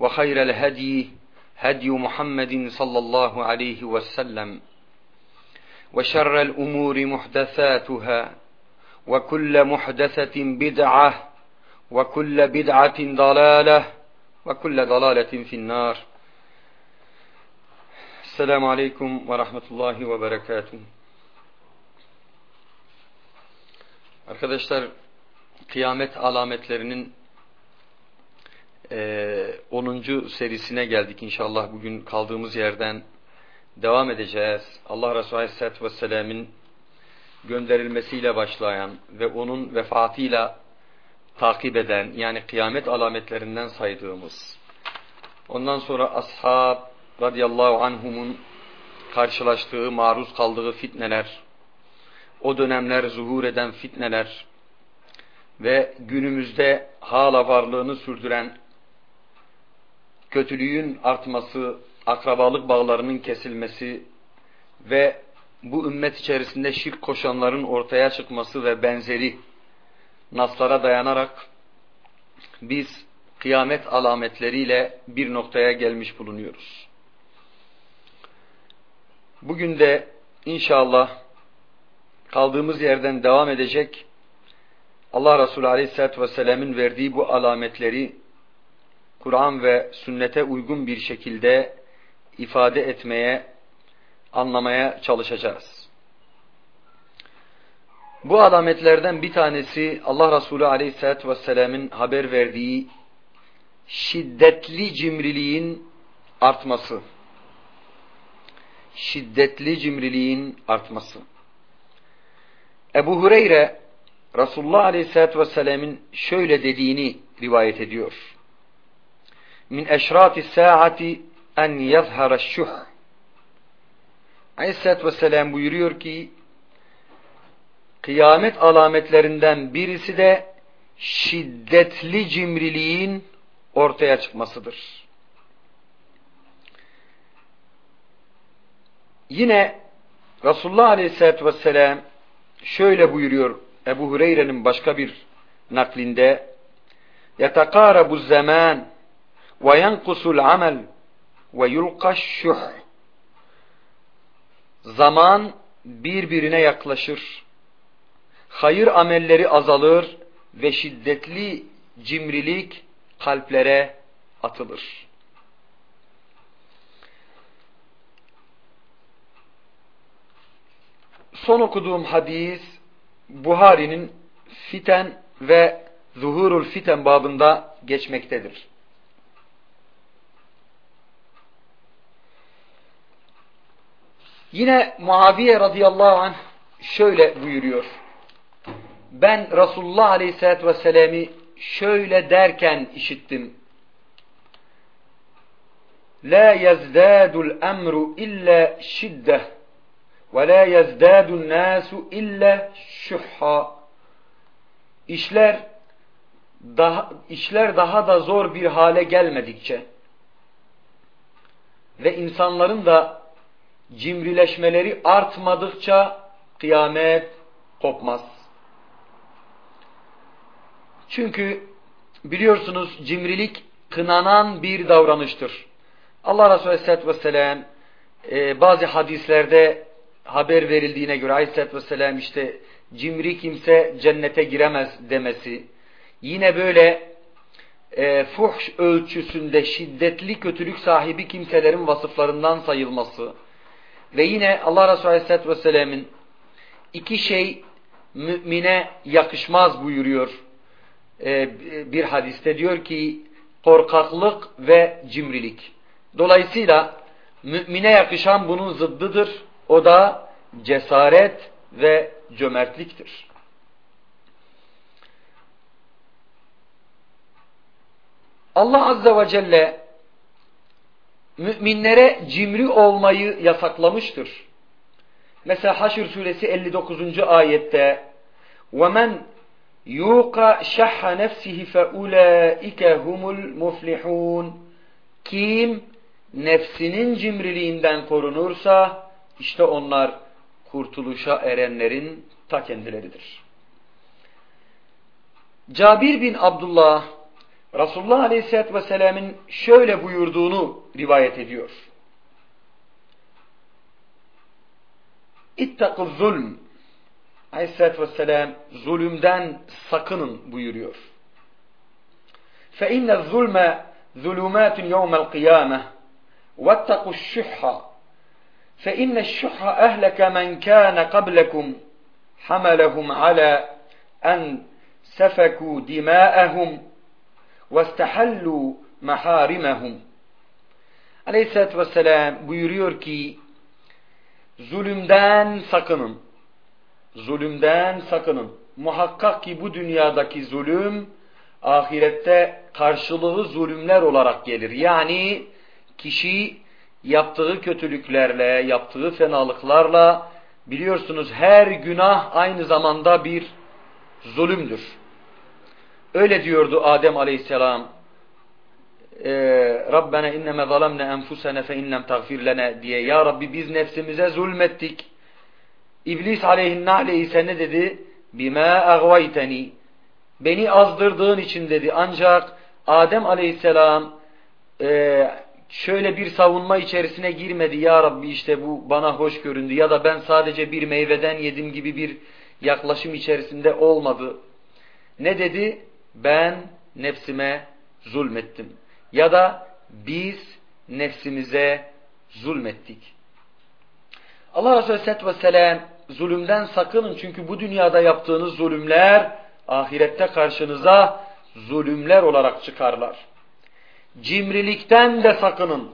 وخير الهدي هدي محمد صلى الله عليه وسلم. وشر الأمور محدثاتها وكل محدثة بدعة وكل بدعة ضلالة وكل ضلالة في النار. السلام عليكم ورحمة الله وبركاته. Arkadaşlar kıyamet alametlerinin e, 10. serisine geldik inşallah bugün kaldığımız yerden devam edeceğiz. Allah Resulü Aleyhisselatü Vesselam'ın gönderilmesiyle başlayan ve onun vefatıyla takip eden yani kıyamet alametlerinden saydığımız ondan sonra ashab radıyallahu anhumun karşılaştığı, maruz kaldığı fitneler, o dönemler zuhur eden fitneler ve günümüzde hala varlığını sürdüren kötülüğün artması, akrabalık bağlarının kesilmesi ve bu ümmet içerisinde şirk koşanların ortaya çıkması ve benzeri naslara dayanarak biz kıyamet alametleriyle bir noktaya gelmiş bulunuyoruz. Bugün de inşallah kaldığımız yerden devam edecek Allah Resulü Aleyhisselatü Vesselam'ın verdiği bu alametleri Kur'an ve sünnete uygun bir şekilde ifade etmeye, anlamaya çalışacağız. Bu alametlerden bir tanesi Allah Resulü Aleyhisselatü Vesselam'ın haber verdiği şiddetli cimriliğin artması. Şiddetli cimriliğin artması. Ebu Hureyre Resulullah Aleyhisselatü Vesselam'ın şöyle dediğini rivayet ediyor Min eşrati saati en yazhara şuh. Aleyhisselatü Vesselam buyuruyor ki kıyamet alametlerinden birisi de şiddetli cimriliğin ortaya çıkmasıdır. Yine Resulullah Aleyhisselatü Vesselam şöyle buyuruyor Ebu Hureyre'nin başka bir naklinde يَتَقَارَبُ الزَّمَانِ وَيَنْقُسُ الْعَمَلِ وَيُلْقَ الشُّحْ Zaman birbirine yaklaşır. Hayır amelleri azalır ve şiddetli cimrilik kalplere atılır. Son okuduğum hadis Buhari'nin fiten ve zuhurul fiten babında geçmektedir. Yine Muaviye radıyallahu anh şöyle buyuruyor. Ben Resulullah aleyhissalatü vesselam'ı şöyle derken işittim. La yazdadul emru illa şiddeh ve la yazdadun nasu illa şuhha. İşler daha işler daha da zor bir hale gelmedikçe ve insanların da cimrileşmeleri artmadıkça kıyamet kopmaz. Çünkü biliyorsunuz cimrilik kınanan bir davranıştır. Allah Resulü Aleyhisselatü Vesselam e, bazı hadislerde haber verildiğine göre Aleyhisselatü Vesselam işte cimri kimse cennete giremez demesi. Yine böyle e, fuhş ölçüsünde şiddetli kötülük sahibi kimselerin vasıflarından sayılması ve yine Allah Resulü Aleyhisselatü Vesselam'ın iki şey mümine yakışmaz buyuruyor e, bir hadiste diyor ki korkaklık ve cimrilik. Dolayısıyla mümine yakışan bunun zıddıdır. O da cesaret ve cömertliktir. Allah Azze ve Celle müminlere cimri olmayı yasaklamıştır. Mesela Haşr suresi 59. ayette وَمَنْ يُوقَ شَحَّ نَفْسِهِ فَاُولَٰئِكَ هُمُ الْمُفْلِحُونَ Kim nefsinin cimriliğinden korunursa işte onlar kurtuluşa erenlerin ta kendileridir. Cabir bin Abdullah Resulullah Aleyhisselatü Vesselam'ın şöyle buyurduğunu rivayet ediyor. İttakı zulm. Aleyhisselatü Vesselam zulümden sakının buyuruyor. فَاِنَّ الظُّلْمَ ظُلُمَاتٌ يَوْمَ الْقِيَامَةِ وَاتَّقُوا الشُّحَّ فَاِنَّ الشُّحَّ أَهْلَكَ مَنْ كَانَ قَبْلَكُمْ حَمَلَهُمْ عَلَى أَنْ سَفَكُوا دِمَاءَهُمْ وَاسْتَحَلُّوا مَحَارِمَهُمْ Aleyhisselatü Vesselam buyuruyor ki zulümden sakının. Zulümden sakının. Muhakkak ki bu dünyadaki zulüm ahirette karşılığı zulümler olarak gelir. Yani kişi yaptığı kötülüklerle, yaptığı fenalıklarla biliyorsunuz her günah aynı zamanda bir zulümdür. Öyle diyordu Adem aleyhisselam. Ee, Rabbena inneme zalamne enfusene fe inlem tagfir lene diye. Ya Rabbi biz nefsimize zulmettik. İblis aleyhinnâle ise ne dedi? Bima agvayteni. Beni azdırdığın için dedi. Ancak Adem aleyhisselam e, şöyle bir savunma içerisine girmedi. Ya Rabbi işte bu bana hoş göründü. Ya da ben sadece bir meyveden yedim gibi bir yaklaşım içerisinde olmadı. Ne dedi? Ben nefsime zulmettim. Ya da biz nefsimize zulmettik. Allah Resulü Aleyhisselatü Vesselam zulümden sakının çünkü bu dünyada yaptığınız zulümler ahirette karşınıza zulümler olarak çıkarlar. Cimrilikten de sakının.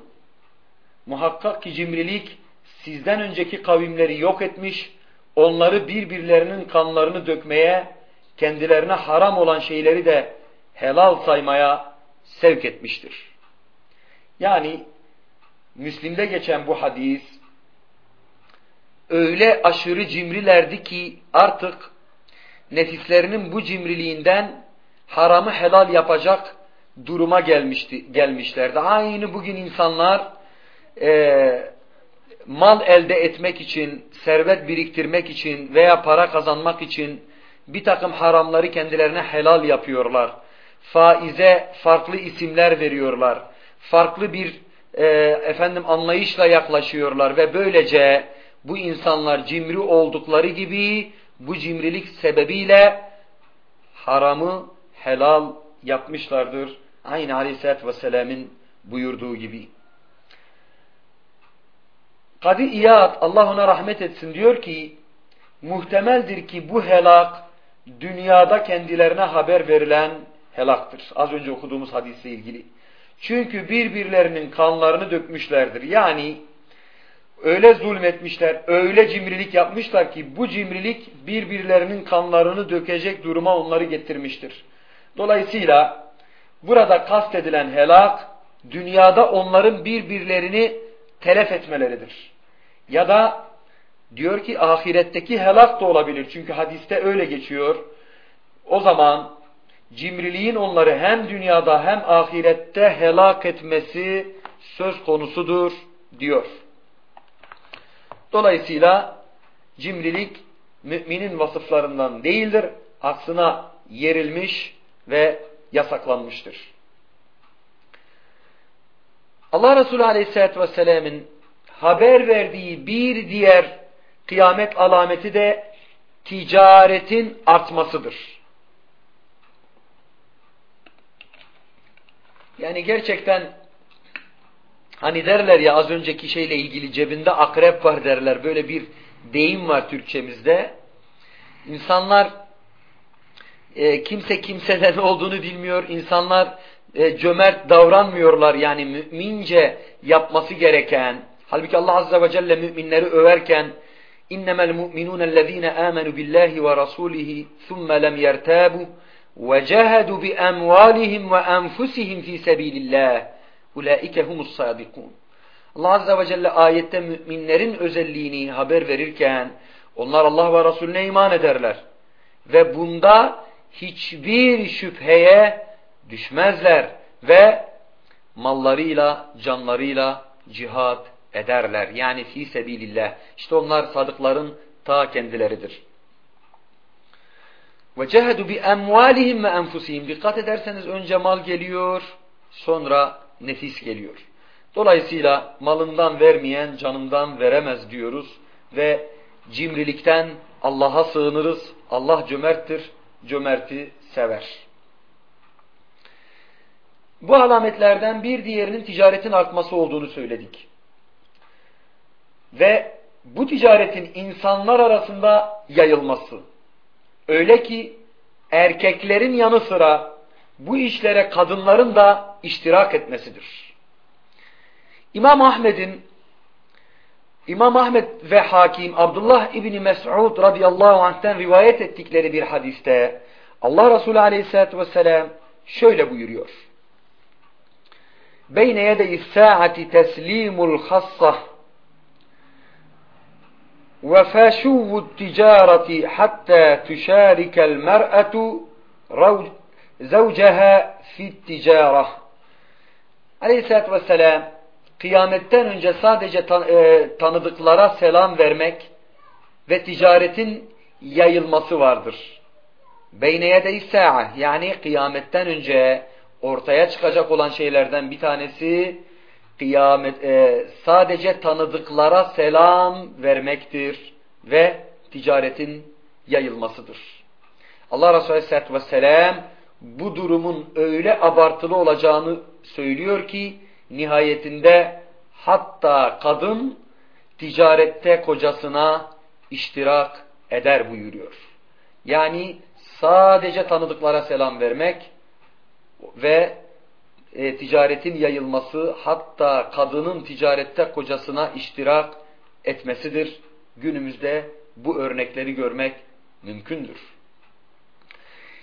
Muhakkak ki cimrilik sizden önceki kavimleri yok etmiş, onları birbirlerinin kanlarını dökmeye kendilerine haram olan şeyleri de helal saymaya sevk etmiştir. Yani Müslim'de geçen bu hadis öyle aşırı cimrilerdi ki artık nefislerinin bu cimriliğinden haramı helal yapacak duruma gelmişti, gelmişlerdi. Aynı bugün insanlar e, mal elde etmek için, servet biriktirmek için veya para kazanmak için bir takım haramları kendilerine helal yapıyorlar. Faize farklı isimler veriyorlar. Farklı bir e, efendim anlayışla yaklaşıyorlar ve böylece bu insanlar cimri oldukları gibi bu cimrilik sebebiyle haramı helal yapmışlardır. Aynı Aleyhisselatü Vesselam'ın buyurduğu gibi. Kadı İyad Allah ona rahmet etsin diyor ki muhtemeldir ki bu helak dünyada kendilerine haber verilen helaktır. Az önce okuduğumuz hadisle ilgili. Çünkü birbirlerinin kanlarını dökmüşlerdir. Yani öyle zulmetmişler, öyle cimrilik yapmışlar ki bu cimrilik birbirlerinin kanlarını dökecek duruma onları getirmiştir. Dolayısıyla burada kastedilen helak dünyada onların birbirlerini telef etmeleridir. Ya da Diyor ki ahiretteki helak da olabilir. Çünkü hadiste öyle geçiyor. O zaman cimriliğin onları hem dünyada hem ahirette helak etmesi söz konusudur diyor. Dolayısıyla cimrilik müminin vasıflarından değildir. Aksına yerilmiş ve yasaklanmıştır. Allah Resulü Aleyhisselatü Vesselam'ın haber verdiği bir diğer kıyamet alameti de ticaretin artmasıdır. Yani gerçekten hani derler ya az önceki şeyle ilgili cebinde akrep var derler. Böyle bir deyim var Türkçemizde. İnsanlar e, kimse kimseden olduğunu bilmiyor. İnsanlar e, cömert davranmıyorlar. Yani mümince yapması gereken. Halbuki Allah Azze ve Celle müminleri överken اِنَّمَا الْمُؤْمِنُونَ الَّذ۪ينَ آمَنُوا بِاللّٰهِ وَرَسُولِهِ ثُمَّ لَمْ يَرْتَابُوا وَجَهَدُوا بِأَمْوَالِهِمْ وَأَنْفُسِهِمْ ف۪ي سَب۪يلِ اللّٰهِ اُولَٰئِكَ هُمُ الصَّادِقُونَ Allah Azze ve Celle ayette müminlerin özelliğini haber verirken onlar Allah ve Resulüne iman ederler. Ve bunda hiçbir şüpheye düşmezler ve mallarıyla, canlarıyla cihad ederler. Yani fi sebilillah. İşte onlar sadıkların ta kendileridir. Ve cehedu bi emvalihim ve enfusihim. Dikkat ederseniz önce mal geliyor, sonra nefis geliyor. Dolayısıyla malından vermeyen canından veremez diyoruz ve cimrilikten Allah'a sığınırız. Allah cömerttir, cömerti sever. Bu alametlerden bir diğerinin ticaretin artması olduğunu söyledik. Ve bu ticaretin insanlar arasında yayılması. Öyle ki erkeklerin yanı sıra bu işlere kadınların da iştirak etmesidir. İmam Ahmed'in İmam Ahmed ve Hakim Abdullah İbni Mes'ud radıyallahu anh'ten rivayet ettikleri bir hadiste Allah Resulü aleyhissalatü vesselam şöyle buyuruyor. Beyne yedeyi saati teslimul hassah feşuvut ticareti hatta tüşarikel mer'atu zavceha fit ticarah. Aleyhissalatü vesselam kıyametten önce sadece tan e, tanıdıklara selam vermek ve ticaretin yayılması vardır. Beyneye de sa'a yani kıyametten önce ortaya çıkacak olan şeylerden bir tanesi kıyamet e, sadece tanıdıklara selam vermektir ve ticaretin yayılmasıdır. Allah Resulü Aleyhisselatü Vesselam bu durumun öyle abartılı olacağını söylüyor ki nihayetinde hatta kadın ticarette kocasına iştirak eder buyuruyor. Yani sadece tanıdıklara selam vermek ve e, ticaretin yayılması hatta kadının ticarette kocasına iştirak etmesidir. Günümüzde bu örnekleri görmek mümkündür.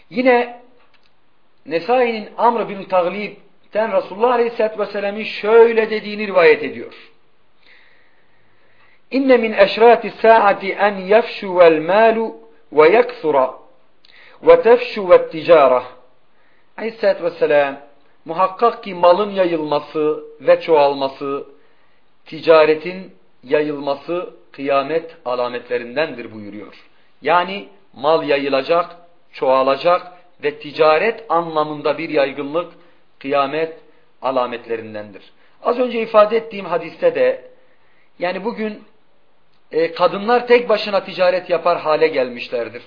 Yine Nesai'nin Amr bin Taglib'ten Resulullah Aleyhisselatü Vesselam'ın şöyle dediğini rivayet ediyor. İnne min eşrati saati en yefşuvel malu ve yekthura ve tefşuvet ticara. Aleyhisselatü Vesselam muhakkak ki malın yayılması ve çoğalması, ticaretin yayılması kıyamet alametlerindendir buyuruyor. Yani mal yayılacak, çoğalacak ve ticaret anlamında bir yaygınlık kıyamet alametlerindendir. Az önce ifade ettiğim hadiste de yani bugün e, kadınlar tek başına ticaret yapar hale gelmişlerdir.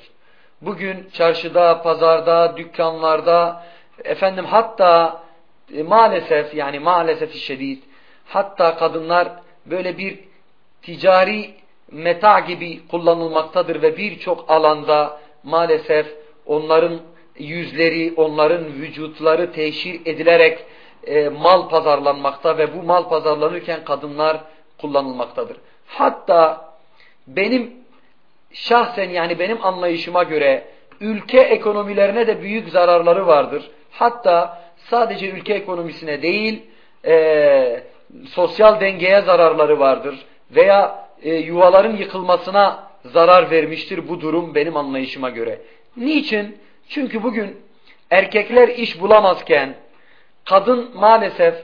Bugün çarşıda, pazarda, dükkanlarda, efendim hatta e, maalesef yani maalesef şiddet hatta kadınlar böyle bir ticari meta gibi kullanılmaktadır ve birçok alanda maalesef onların yüzleri, onların vücutları teşhir edilerek e, mal pazarlanmakta ve bu mal pazarlanırken kadınlar kullanılmaktadır. Hatta benim şahsen yani benim anlayışıma göre ülke ekonomilerine de büyük zararları vardır. Hatta sadece ülke ekonomisine değil e, sosyal dengeye zararları vardır veya e, yuvaların yıkılmasına zarar vermiştir bu durum benim anlayışıma göre. Niçin? Çünkü bugün erkekler iş bulamazken kadın maalesef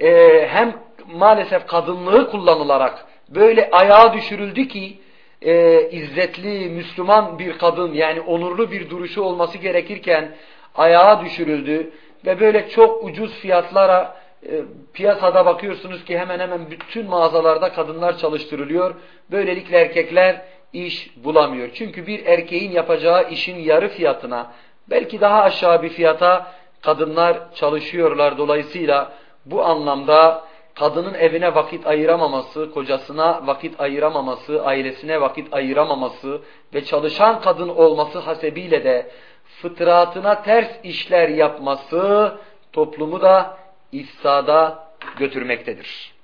e, hem maalesef kadınlığı kullanılarak böyle ayağa düşürüldü ki e, izzetli Müslüman bir kadın yani onurlu bir duruşu olması gerekirken ayağa düşürüldü ve böyle çok ucuz fiyatlara e, piyasada bakıyorsunuz ki hemen hemen bütün mağazalarda kadınlar çalıştırılıyor. Böylelikle erkekler iş bulamıyor. Çünkü bir erkeğin yapacağı işin yarı fiyatına belki daha aşağı bir fiyata kadınlar çalışıyorlar. Dolayısıyla bu anlamda kadının evine vakit ayıramaması, kocasına vakit ayıramaması, ailesine vakit ayıramaması ve çalışan kadın olması hasebiyle de fıtratına ters işler yapması toplumu da ifsada götürmektedir.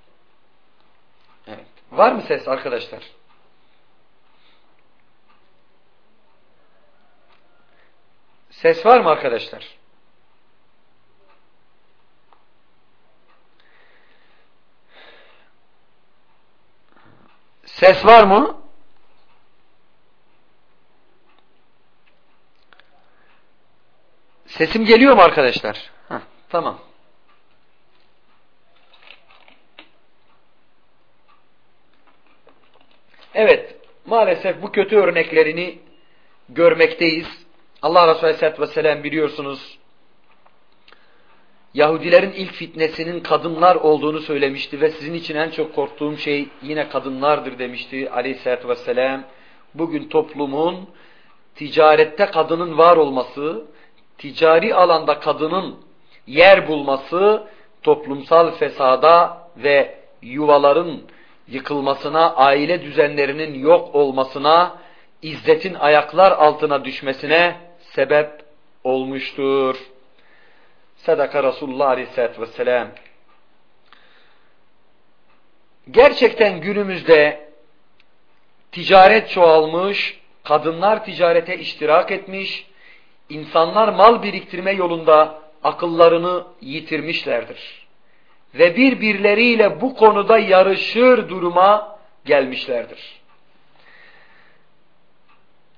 Evet. Var mı ses arkadaşlar? Ses var mı arkadaşlar? Ses var mı? Sesim geliyor mu arkadaşlar? Heh, tamam. Evet, maalesef bu kötü örneklerini görmekteyiz. Allah Resulü Aleyhisselatü Vesselam biliyorsunuz, Yahudilerin ilk fitnesinin kadınlar olduğunu söylemişti ve sizin için en çok korktuğum şey yine kadınlardır demişti Aleyhisselatü Vesselam. Bugün toplumun ticarette kadının var olması, ticari alanda kadının yer bulması, toplumsal fesada ve yuvaların yıkılmasına, aile düzenlerinin yok olmasına, izzetin ayaklar altına düşmesine sebep olmuştur. Sadaka Resulullah Aleyhisselatü Vesselam. Gerçekten günümüzde ticaret çoğalmış, kadınlar ticarete iştirak etmiş, insanlar mal biriktirme yolunda akıllarını yitirmişlerdir. Ve birbirleriyle bu konuda yarışır duruma gelmişlerdir.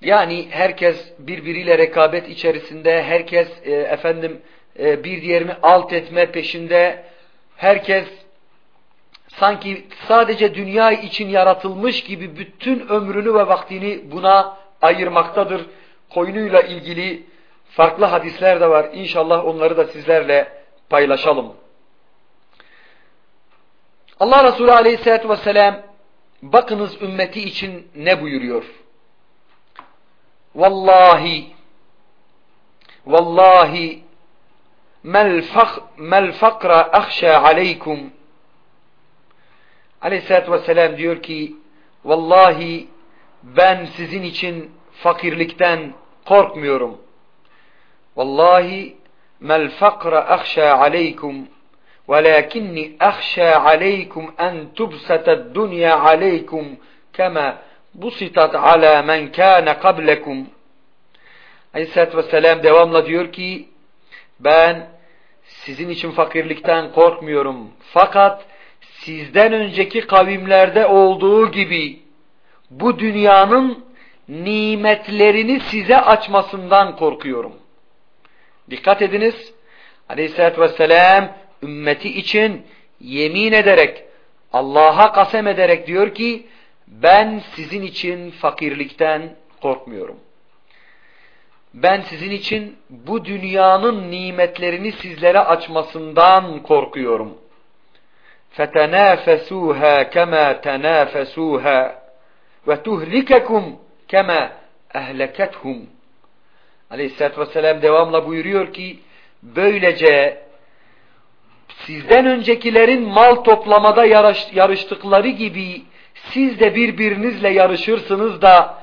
Yani herkes birbiriyle rekabet içerisinde, herkes e, efendim e, bir diğerini alt etme peşinde, herkes sanki sadece dünya için yaratılmış gibi bütün ömrünü ve vaktini buna ayırmaktadır. Koyunuyla ilgili farklı hadisler de var. İnşallah onları da sizlerle paylaşalım. Allah Resulü Aleyhisselatü vesselam bakınız ümmeti için ne buyuruyor? Vallahi vallahi mel, fak, mel fakra ahşa aleykum Aleyhisselatü vesselam diyor ki vallahi ben sizin için fakirlikten korkmuyorum. Vallahi mel fakra ahşa aleykum velakinni ahşa aleykum en tubsata dunya aleykum kema busitat ala men kâne kablekum. Aleyhisselatü Vesselam devamla diyor ki ben sizin için fakirlikten korkmuyorum. Fakat sizden önceki kavimlerde olduğu gibi bu dünyanın nimetlerini size açmasından korkuyorum. Dikkat ediniz. Aleyhisselatü Vesselam ümmeti için yemin ederek, Allah'a kasem ederek diyor ki, ben sizin için fakirlikten korkmuyorum. Ben sizin için bu dünyanın nimetlerini sizlere açmasından korkuyorum. فَتَنَافَسُوهَا كَمَا تَنَافَسُوهَا وَتُهْلِكَكُمْ كَمَا اَهْلَكَتْهُمْ Aleyhisselatü Vesselam devamla buyuruyor ki, böylece sizden öncekilerin mal toplamada yarış, yarıştıkları gibi siz de birbirinizle yarışırsınız da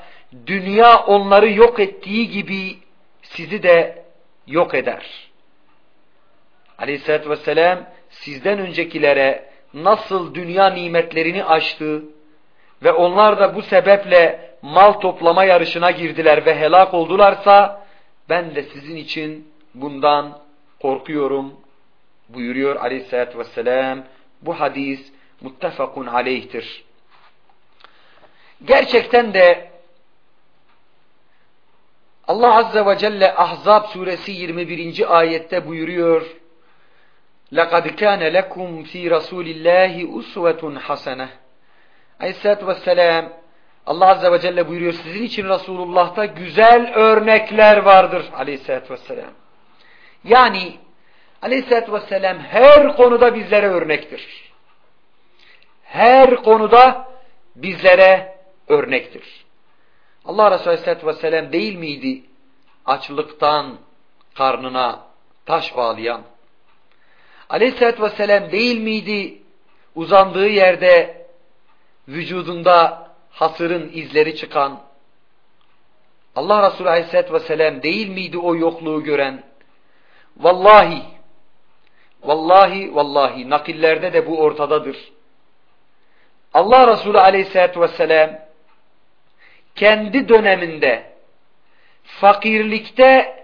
dünya onları yok ettiği gibi sizi de yok eder. Aleyhisselatü Vesselam sizden öncekilere nasıl dünya nimetlerini açtı ve onlar da bu sebeple mal toplama yarışına girdiler ve helak oldularsa ben de sizin için bundan korkuyorum buyuruyor aleyhissalatü vesselam. Bu hadis muttefakun aleyhtir. Gerçekten de Allah Azze ve Celle Ahzab suresi 21. ayette buyuruyor. لَقَدْ كَانَ لَكُمْ ف۪ي رَسُولِ اللّٰهِ اُسْوَةٌ حَسَنَةٌ Aleyhisselatü Vesselam Allah Azze ve Celle buyuruyor sizin için Resulullah'ta güzel örnekler vardır Aleyhisselatü Vesselam. Yani Aleyhisselatü Vesselam her konuda bizlere örnektir. Her konuda bizlere örnektir. Allah Resulü Aleyhisselatü Vesselam değil miydi açlıktan karnına taş bağlayan? Aleyhisselatü Vesselam değil miydi uzandığı yerde vücudunda hasırın izleri çıkan Allah Resulü Aleyhisselatü Vesselam değil miydi o yokluğu gören? Vallahi, vallahi, vallahi nakillerde de bu ortadadır. Allah Resulü Aleyhisselatü Vesselam kendi döneminde fakirlikte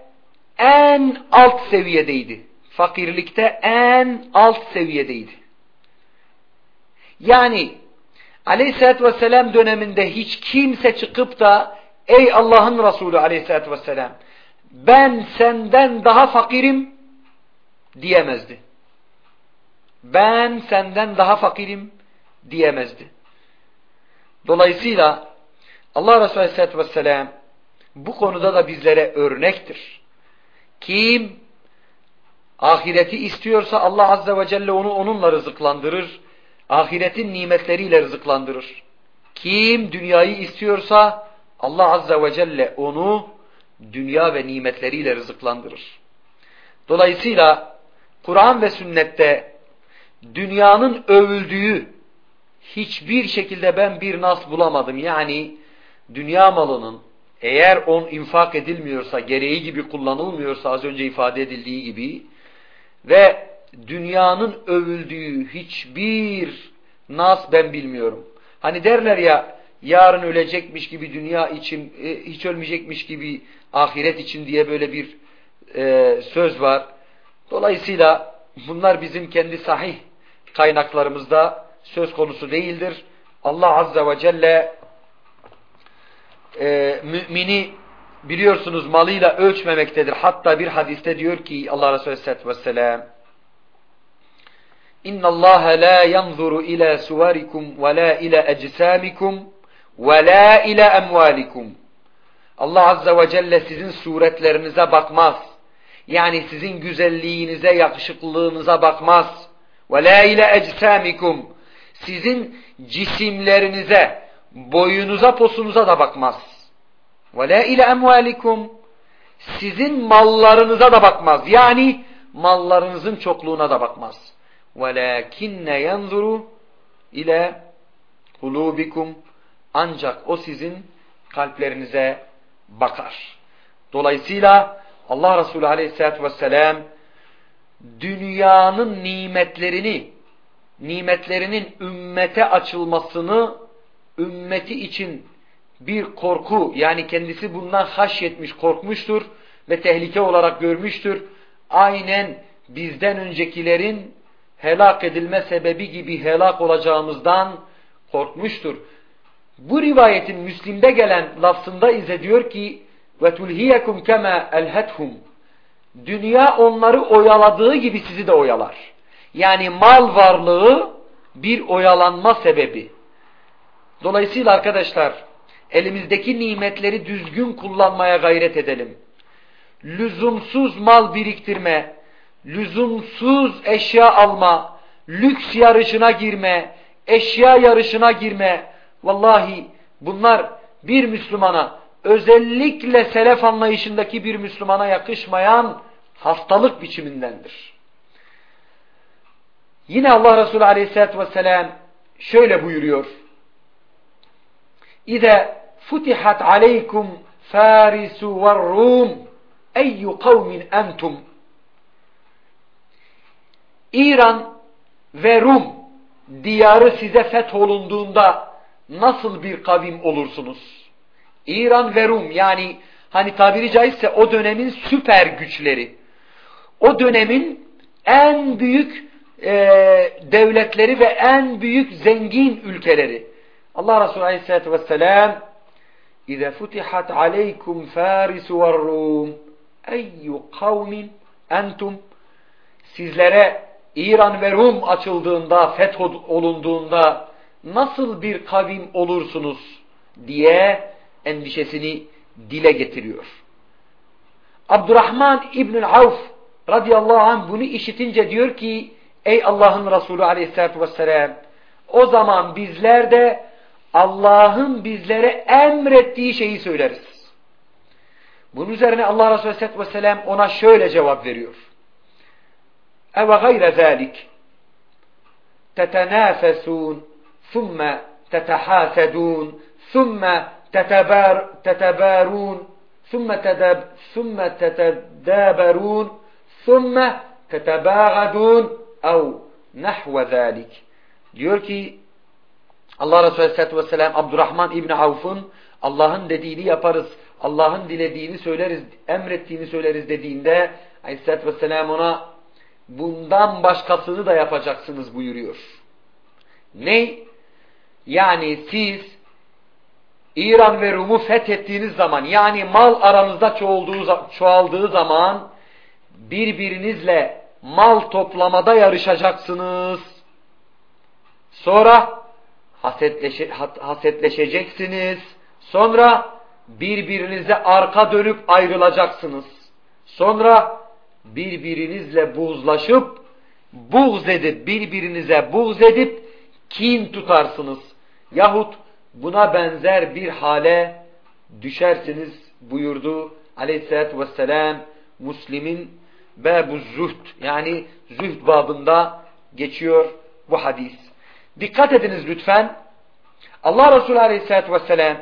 en alt seviyedeydi. Fakirlikte en alt seviyedeydi. Yani Aleyhisselatü Vesselam döneminde hiç kimse çıkıp da ey Allah'ın Resulü Aleyhisselatü Vesselam ben senden daha fakirim diyemezdi. Ben senden daha fakirim diyemezdi. Dolayısıyla Allah Resulü Aleyhisselatü Vesselam bu konuda da bizlere örnektir. Kim ahireti istiyorsa Allah Azze ve Celle onu onunla rızıklandırır ahiretin nimetleriyle rızıklandırır. Kim dünyayı istiyorsa Allah Azze ve Celle onu dünya ve nimetleriyle rızıklandırır. Dolayısıyla Kur'an ve sünnette dünyanın övüldüğü hiçbir şekilde ben bir nas bulamadım. Yani dünya malının eğer on infak edilmiyorsa, gereği gibi kullanılmıyorsa az önce ifade edildiği gibi ve dünyanın övüldüğü hiçbir nas ben bilmiyorum. Hani derler ya yarın ölecekmiş gibi dünya için e, hiç ölmeyecekmiş gibi ahiret için diye böyle bir e, söz var. Dolayısıyla bunlar bizim kendi sahih kaynaklarımızda söz konusu değildir. Allah Azze ve Celle e, mümini biliyorsunuz malıyla ölçmemektedir. Hatta bir hadiste diyor ki Allah Resulü Aleyhisselatü Vesselam La yanzuru ila suvarikum ve la ila ecsamikum ve la ila emvalikum. Allah azze ve celle sizin suretlerinize bakmaz. Yani sizin güzelliğinize, yakışıklılığınıza bakmaz. La ila ecsamikum. Sizin cisimlerinize, boyunuza, posunuza da bakmaz. La ila emvalikum. Sizin mallarınıza da bakmaz. Yani mallarınızın çokluğuna da bakmaz. وَلَاكِنَّ يَنْظُرُ ile kulubikum ancak o sizin kalplerinize bakar. Dolayısıyla Allah Resulü Aleyhisselatü Vesselam dünyanın nimetlerini nimetlerinin ümmete açılmasını ümmeti için bir korku yani kendisi bundan haşyetmiş korkmuştur ve tehlike olarak görmüştür. Aynen bizden öncekilerin helak edilme sebebi gibi helak olacağımızdan korkmuştur. Bu rivayetin Müslim'de gelen lafzında ise diyor ki tulhiyekum kema elhethum Dünya onları oyaladığı gibi sizi de oyalar. Yani mal varlığı bir oyalanma sebebi. Dolayısıyla arkadaşlar elimizdeki nimetleri düzgün kullanmaya gayret edelim. Lüzumsuz mal biriktirme, lüzumsuz eşya alma, lüks yarışına girme, eşya yarışına girme. Vallahi bunlar bir Müslümana, özellikle selef anlayışındaki bir Müslümana yakışmayan hastalık biçimindendir. Yine Allah Resulü Aleyhisselatü Vesselam şöyle buyuruyor. İze futihat aleykum farisu ve rum eyyu kavmin entum İran ve Rum diyarı size fetholunduğunda nasıl bir kavim olursunuz? İran ve Rum yani hani tabiri caizse o dönemin süper güçleri. O dönemin en büyük e, devletleri ve en büyük zengin ülkeleri. Allah Resulü Aleyhisselatü Vesselam futihat aleykum farisu ve rum eyyu kavmin entum sizlere İran ve Rum açıldığında, fetholunduğunda nasıl bir kavim olursunuz diye endişesini dile getiriyor. Abdurrahman İbnül Avf radıyallahu anh bunu işitince diyor ki ey Allah'ın Resulü aleyhissalatü vesselam o zaman bizler de Allah'ın bizlere emrettiği şeyi söyleriz. Bunun üzerine Allah Resulü aleyhissalatü vesselam ona şöyle cevap veriyor. Eve gayre zalik tetenafesun thumme tetehasedun thumme tetebar, tetebarun ثم تدب ثم تتدابرون ثم تتباغدون أو نحو ذلك diyor ki Allah Resulü Aleyhisselatü Vesselam Abdurrahman İbni Avf'ın Allah'ın dediğini yaparız, Allah'ın dilediğini söyleriz, emrettiğini söyleriz dediğinde Aleyhisselatü Vesselam ona bundan başkasını da yapacaksınız buyuruyor. Ne? Yani siz İran ve Rum'u fethettiğiniz zaman yani mal aranızda çoğaldığı, zaman birbirinizle mal toplamada yarışacaksınız. Sonra hasetleşe, hasetleşeceksiniz. Sonra birbirinize arka dönüp ayrılacaksınız. Sonra birbirinizle buzlaşıp buğz edip birbirinize buğz edip kin tutarsınız. Yahut buna benzer bir hale düşersiniz buyurdu aleyhissalatü vesselam Müslim'in Bebu Zühd yani Zühd babında geçiyor bu hadis. Dikkat ediniz lütfen. Allah Resulü aleyhissalatü vesselam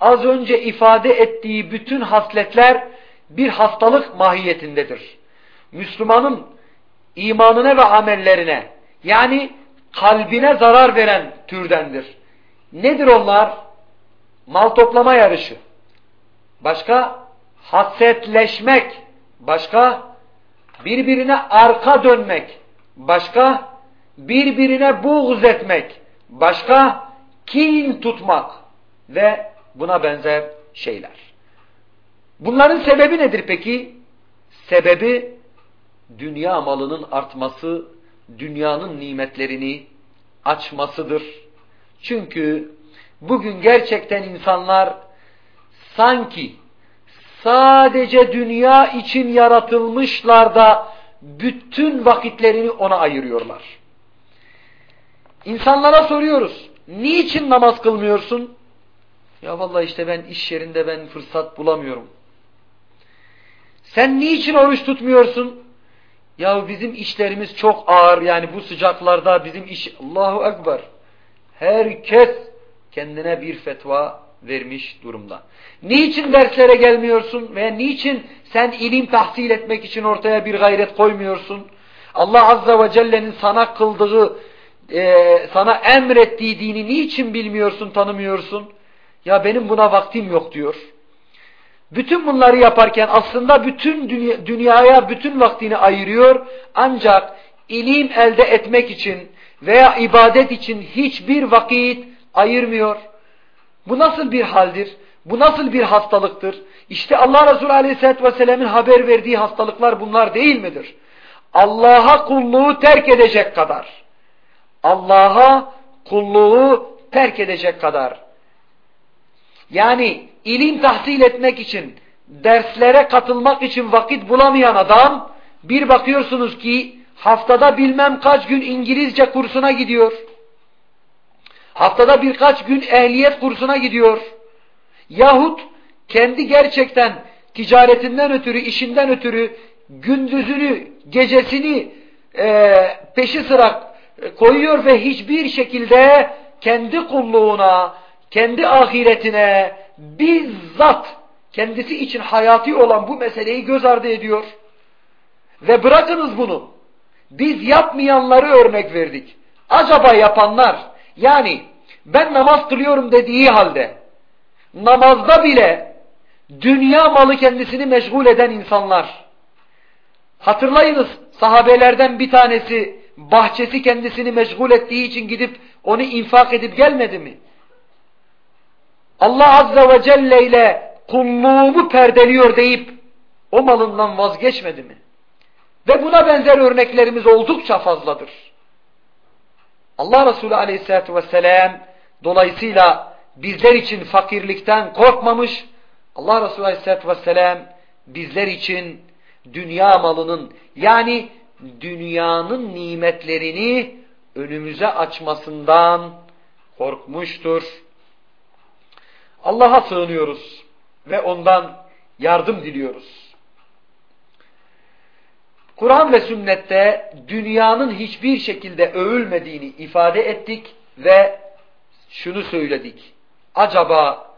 az önce ifade ettiği bütün hasletler bir hastalık mahiyetindedir. Müslümanın imanına ve amellerine yani kalbine zarar veren türdendir. Nedir onlar? Mal toplama yarışı. Başka? Hasetleşmek. Başka? Birbirine arka dönmek. Başka? Birbirine buğz etmek. Başka? Kin tutmak. Ve buna benzer şeyler. Bunların sebebi nedir peki? Sebebi dünya malının artması, dünyanın nimetlerini açmasıdır çünkü bugün gerçekten insanlar sanki sadece dünya için yaratılmışlar da bütün vakitlerini ona ayırıyorlar. İnsanlara soruyoruz. Niçin namaz kılmıyorsun? Ya vallahi işte ben iş yerinde ben fırsat bulamıyorum. Sen niçin oruç tutmuyorsun? Ya bizim işlerimiz çok ağır yani bu sıcaklarda bizim iş Allahu Ekber. Herkes kendine bir fetva vermiş durumda. Niçin derslere gelmiyorsun veya niçin sen ilim tahsil etmek için ortaya bir gayret koymuyorsun? Allah Azze ve Celle'nin sana kıldığı, e, sana emrettiği dini niçin bilmiyorsun, tanımıyorsun? Ya benim buna vaktim yok diyor. Bütün bunları yaparken aslında bütün dünya, dünyaya bütün vaktini ayırıyor. Ancak ilim elde etmek için, veya ibadet için hiçbir vakit ayırmıyor. Bu nasıl bir haldir? Bu nasıl bir hastalıktır? İşte Allah Resulü Aleyhisselatü Vesselam'ın haber verdiği hastalıklar bunlar değil midir? Allah'a kulluğu terk edecek kadar. Allah'a kulluğu terk edecek kadar. Yani ilim tahsil etmek için, derslere katılmak için vakit bulamayan adam, bir bakıyorsunuz ki haftada bilmem kaç gün İngilizce kursuna gidiyor. Haftada birkaç gün ehliyet kursuna gidiyor. Yahut kendi gerçekten ticaretinden ötürü, işinden ötürü gündüzünü, gecesini e, peşi sıra koyuyor ve hiçbir şekilde kendi kulluğuna, kendi ahiretine bizzat kendisi için hayati olan bu meseleyi göz ardı ediyor. Ve bırakınız bunu. Biz yapmayanları örnek verdik. Acaba yapanlar yani ben namaz kılıyorum dediği halde namazda bile dünya malı kendisini meşgul eden insanlar. Hatırlayınız sahabelerden bir tanesi bahçesi kendisini meşgul ettiği için gidip onu infak edip gelmedi mi? Allah Azze ve Celle ile kulluğumu perdeliyor deyip o malından vazgeçmedi mi? Ve buna benzer örneklerimiz oldukça fazladır. Allah Resulü aleyhissalatü vesselam dolayısıyla bizler için fakirlikten korkmamış. Allah Resulü aleyhissalatü vesselam bizler için dünya malının yani dünyanın nimetlerini önümüze açmasından korkmuştur. Allah'a sığınıyoruz ve ondan yardım diliyoruz. Kur'an ve sünnette dünyanın hiçbir şekilde övülmediğini ifade ettik ve şunu söyledik. Acaba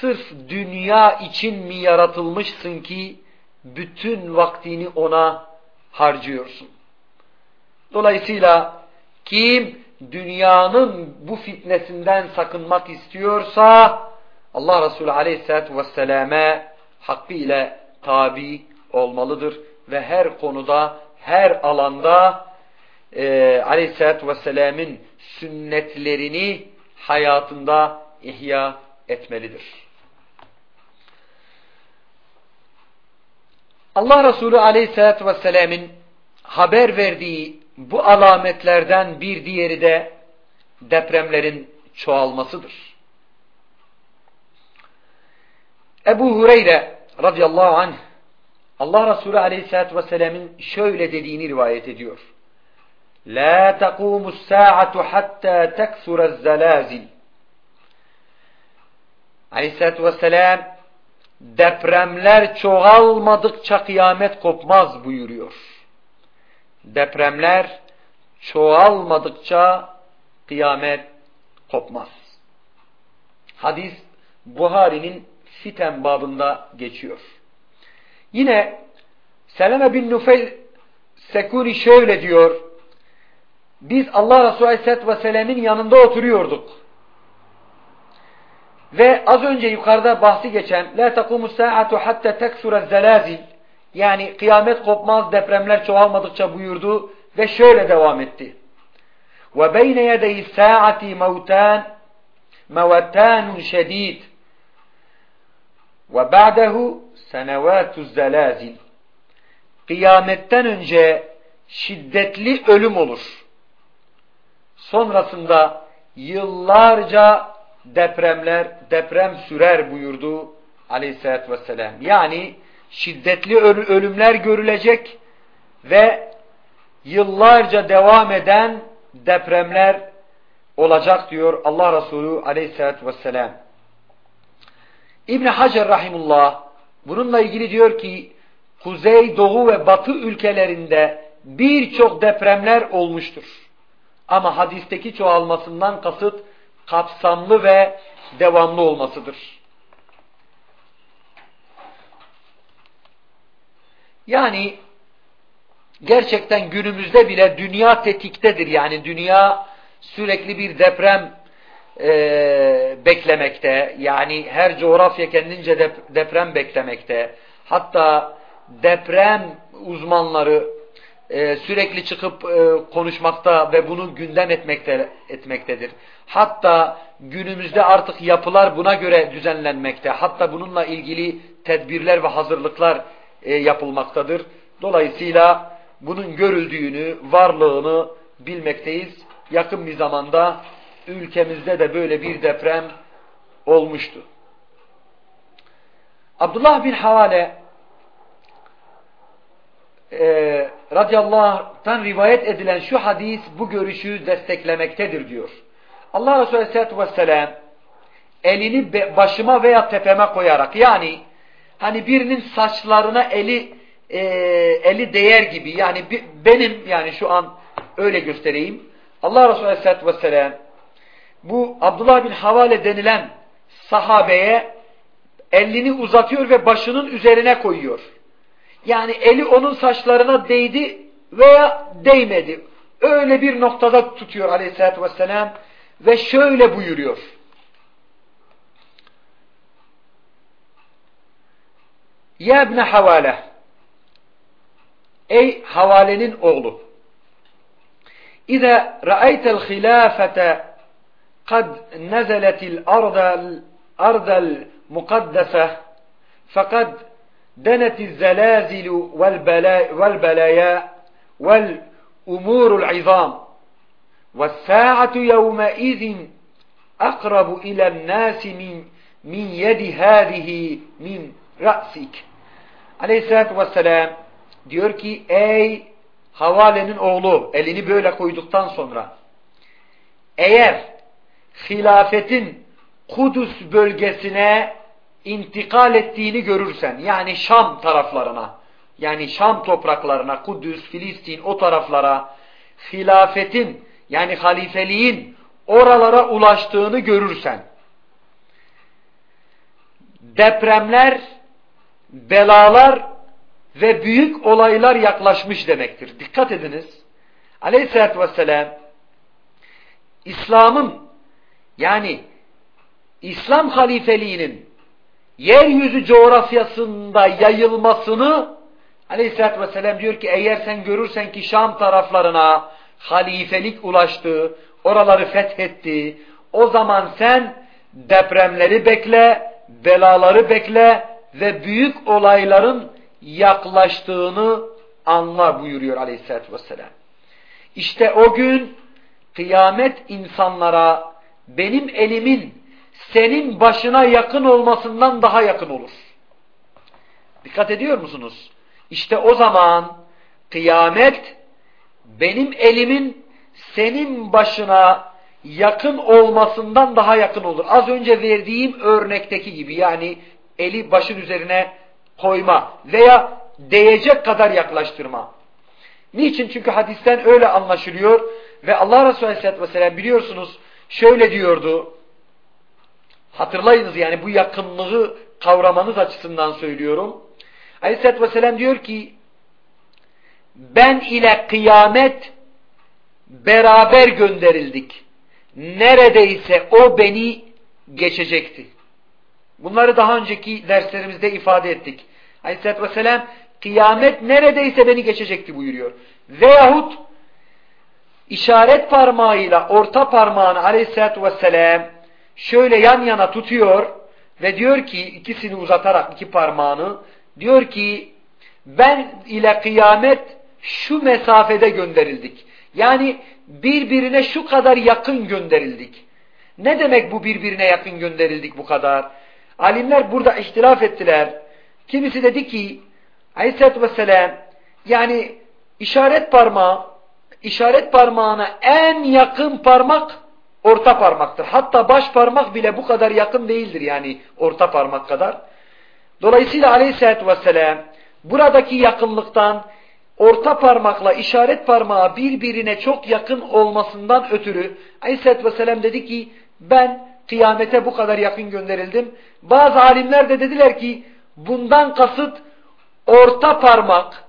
sırf dünya için mi yaratılmışsın ki bütün vaktini ona harcıyorsun? Dolayısıyla kim dünyanın bu fitnesinden sakınmak istiyorsa Allah Resulü Aleyhisselatü Vesselam'e hakkı ile tabi olmalıdır ve her konuda, her alanda e, Aleyhisselatü Vesselam'ın sünnetlerini hayatında ihya etmelidir. Allah Resulü Aleyhisselatü Vesselam'ın haber verdiği bu alametlerden bir diğeri de depremlerin çoğalmasıdır. Ebu Hureyre radıyallahu anh Allah Resulü aleyhissalatü vesselam'ın şöyle dediğini rivayet ediyor. La taqumu saatu hatta teksura zelazil. Aleyhissalatü vesselam depremler çoğalmadıkça kıyamet kopmaz buyuruyor. Depremler çoğalmadıkça kıyamet kopmaz. Hadis Buhari'nin fiten babında geçiyor. Yine Seleme bin Nufel Sekuni şöyle diyor. Biz Allah Resulü Aleyhisselatü Vesselam'ın yanında oturuyorduk. Ve az önce yukarıda bahsi geçen La takumu saatu hatta teksura zelazil yani kıyamet kopmaz depremler çoğalmadıkça buyurdu ve şöyle devam etti. Ve beyne yedeyi saati mevtan mevetanun şedid ve ba'dehu senevatü zelazil. Kıyametten önce şiddetli ölüm olur. Sonrasında yıllarca depremler, deprem sürer buyurdu aleyhissalatü vesselam. Yani şiddetli ölümler görülecek ve yıllarca devam eden depremler olacak diyor Allah Resulü aleyhissalatü vesselam. İbn Hacer rahimullah bununla ilgili diyor ki kuzey, doğu ve batı ülkelerinde birçok depremler olmuştur. Ama hadisteki çoğalmasından kasıt kapsamlı ve devamlı olmasıdır. Yani gerçekten günümüzde bile dünya tetiktedir. Yani dünya sürekli bir deprem e, beklemekte. Yani her coğrafya kendince dep deprem beklemekte. Hatta deprem uzmanları e, sürekli çıkıp e, konuşmakta ve bunu gündem etmekte, etmektedir. Hatta günümüzde artık yapılar buna göre düzenlenmekte. Hatta bununla ilgili tedbirler ve hazırlıklar e, yapılmaktadır. Dolayısıyla bunun görüldüğünü, varlığını bilmekteyiz. Yakın bir zamanda ülkemizde de böyle bir deprem olmuştu. Abdullah bin Havale e, radıyallahu rivayet edilen şu hadis bu görüşü desteklemektedir diyor. Allah Resulü aleyhissalatü vesselam elini başıma veya tepeme koyarak yani hani birinin saçlarına eli e, eli değer gibi yani benim yani şu an öyle göstereyim. Allah Resulü aleyhissalatü vesselam bu Abdullah bin Havale denilen sahabeye elini uzatıyor ve başının üzerine koyuyor. Yani eli onun saçlarına değdi veya değmedi. Öyle bir noktada tutuyor aleyhissalatü vesselam ve şöyle buyuruyor. Ya ibne havale Ey havalenin oğlu İza ra'aytel hilafete kad nezeletil ardal ardal mukaddese fakat دنت الزلازل والبلايا والأمور العظام وَالسَّاعَةُ يَوْمَئِذٍ أَقْرَبُ إِلَى النَّاسِ مِنْ, مِنْ يَدِ هَذِهِ مِنْ رَأْسِكَ Aleyhisselatü Vesselam diyor ki ey Havale'nin oğlu elini böyle koyduktan sonra eğer hilafetin Kudüs bölgesine intikal ettiğini görürsen yani Şam taraflarına yani Şam topraklarına Kudüs, Filistin o taraflara hilafetin yani halifeliğin oralara ulaştığını görürsen depremler, belalar ve büyük olaylar yaklaşmış demektir. Dikkat ediniz. Aleyhisselatü Vesselam İslam'ın yani İslam halifeliğinin yeryüzü coğrafyasında yayılmasını Aleyhisselatü Vesselam diyor ki eğer sen görürsen ki Şam taraflarına halifelik ulaştı, oraları fethetti, o zaman sen depremleri bekle, belaları bekle ve büyük olayların yaklaştığını anla buyuruyor Aleyhisselatü Vesselam. İşte o gün kıyamet insanlara benim elimin senin başına yakın olmasından daha yakın olur. Dikkat ediyor musunuz? İşte o zaman kıyamet benim elimin senin başına yakın olmasından daha yakın olur. Az önce verdiğim örnekteki gibi yani eli başın üzerine koyma veya değecek kadar yaklaştırma. Niçin? Çünkü hadisten öyle anlaşılıyor ve Allah Resulü Aleyhisselatü Vesselam biliyorsunuz şöyle diyordu. Hatırlayınız yani bu yakınlığı kavramanız açısından söylüyorum. Aleyhisselatü Vesselam diyor ki ben ile kıyamet beraber gönderildik. Neredeyse o beni geçecekti. Bunları daha önceki derslerimizde ifade ettik. Aleyhisselatü Vesselam kıyamet neredeyse beni geçecekti buyuruyor. Veyahut işaret parmağıyla orta parmağını Aleyhisselatü Vesselam şöyle yan yana tutuyor ve diyor ki ikisini uzatarak iki parmağını diyor ki ben ile kıyamet şu mesafede gönderildik. Yani birbirine şu kadar yakın gönderildik. Ne demek bu birbirine yakın gönderildik bu kadar? Alimler burada ihtilaf ettiler. Kimisi dedi ki Aleyhisselatü Vesselam yani işaret parmağı işaret parmağına en yakın parmak orta parmaktır. Hatta baş parmak bile bu kadar yakın değildir yani orta parmak kadar. Dolayısıyla Aleyhisselatü Vesselam buradaki yakınlıktan orta parmakla işaret parmağı birbirine çok yakın olmasından ötürü Aleyhisselatü Vesselam dedi ki ben kıyamete bu kadar yakın gönderildim. Bazı alimler de dediler ki bundan kasıt orta parmak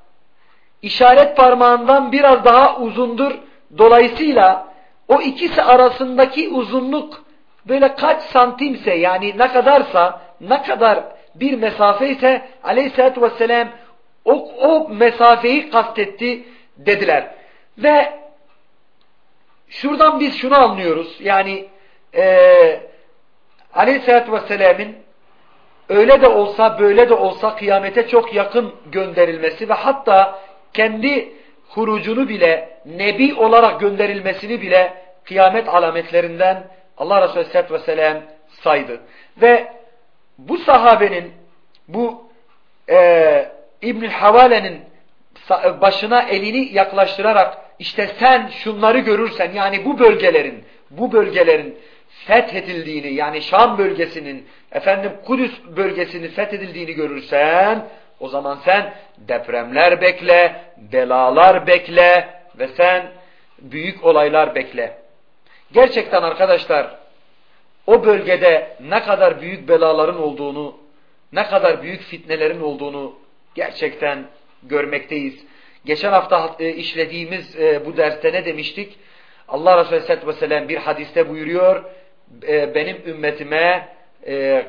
işaret parmağından biraz daha uzundur. Dolayısıyla o ikisi arasındaki uzunluk böyle kaç santimse yani ne kadarsa ne kadar bir mesafe ise aleyhissalatü vesselam o, o mesafeyi kastetti dediler. Ve şuradan biz şunu anlıyoruz. Yani e, aleyhissalatü vesselamın öyle de olsa böyle de olsa kıyamete çok yakın gönderilmesi ve hatta kendi hurucunu bile nebi olarak gönderilmesini bile kıyamet alametlerinden Allah Resulü Aleyhisselatü Vesselam saydı. Ve bu sahabenin bu e, İbn-i Havale'nin başına elini yaklaştırarak işte sen şunları görürsen yani bu bölgelerin bu bölgelerin fethedildiğini yani Şam bölgesinin efendim Kudüs bölgesinin fethedildiğini görürsen o zaman sen depremler bekle, belalar bekle ve sen büyük olaylar bekle. Gerçekten arkadaşlar o bölgede ne kadar büyük belaların olduğunu, ne kadar büyük fitnelerin olduğunu gerçekten görmekteyiz. Geçen hafta e, işlediğimiz e, bu derste ne demiştik? Allah Resulü Aleyhisselatü Vesselam bir hadiste buyuruyor, e, benim ümmetime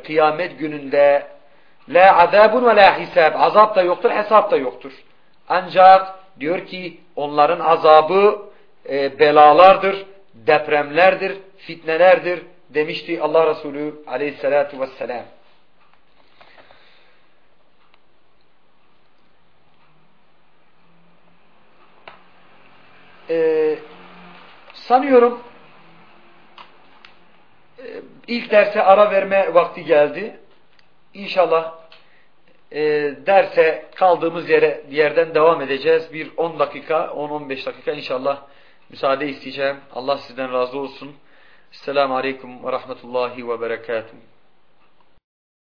kıyamet gününde la azabun ve la hisab, azap da yoktur, hesap da yoktur. Ancak diyor ki onların azabı belalardır, depremlerdir, fitnelerdir demişti Allah Resulü aleyhissalatu vesselam. Ee, sanıyorum e, ilk derse ara verme vakti geldi. İnşallah e, derse kaldığımız yere yerden devam edeceğiz. Bir 10 dakika, 10-15 dakika inşallah müsaade isteyeceğim. Allah sizden razı olsun. Esselamu Aleyküm ve Rahmetullahi ve Berekatuhu.